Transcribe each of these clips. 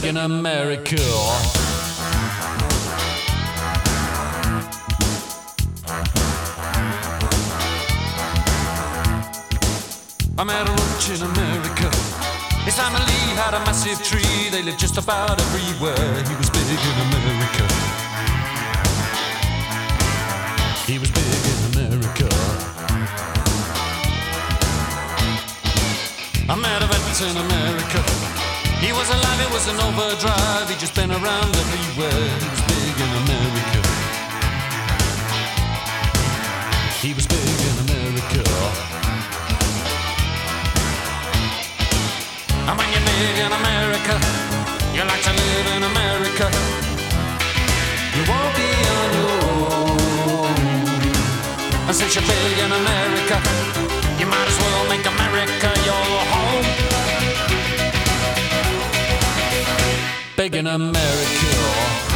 big in America. I met a lunch in America. His family had a massive tree. They lived just about everywhere. He was big in America. He was big in America. I met a vet in America. He was alive, it was an overdrive. He just been around everywhere. He was big in America. He was big in America. And when you're big in America, you like to live in America. You won't be on your own. And since you're big in America, you might as well make America your home. making America.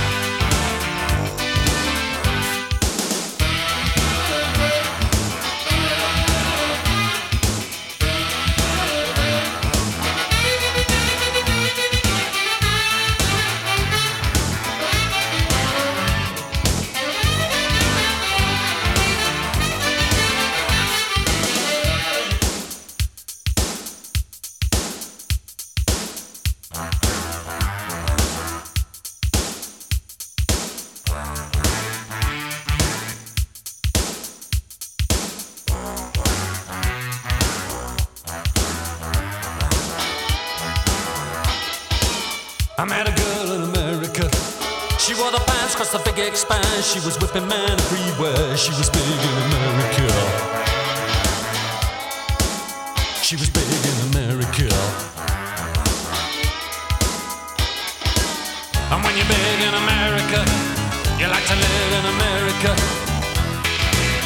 I met a girl in America. She wore the pants across the big expanse. She was whipping men everywhere. She was big in America. She was big in America. And when you're big in America, you like to live in America.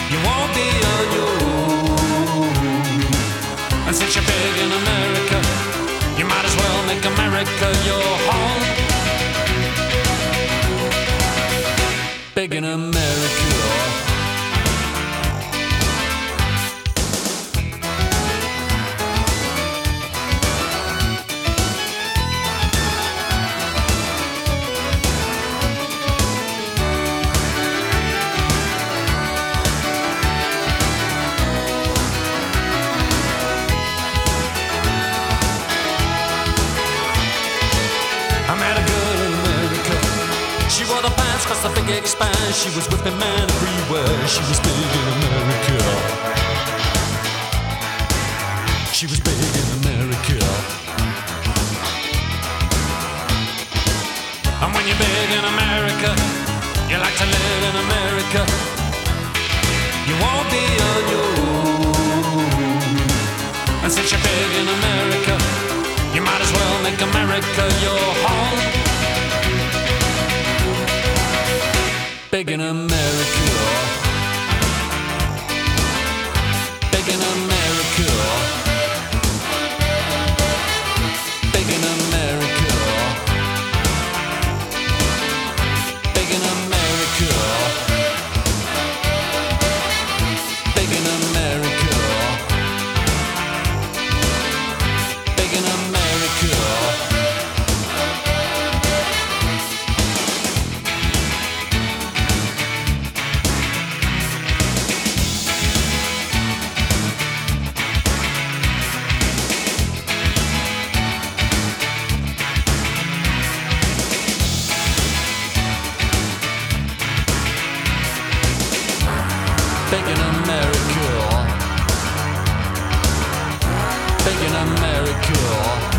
You won't be on your own. And since you're big in America, you might as well make America your in a mess. She was whipping men everywhere. She was big in America. She was big in America. And when you're big in America, you like to live in America. You won't be on your own. And since you're big in America, you might as well make America your home. Big in America. Thinking a miracle. Thinking a miracle.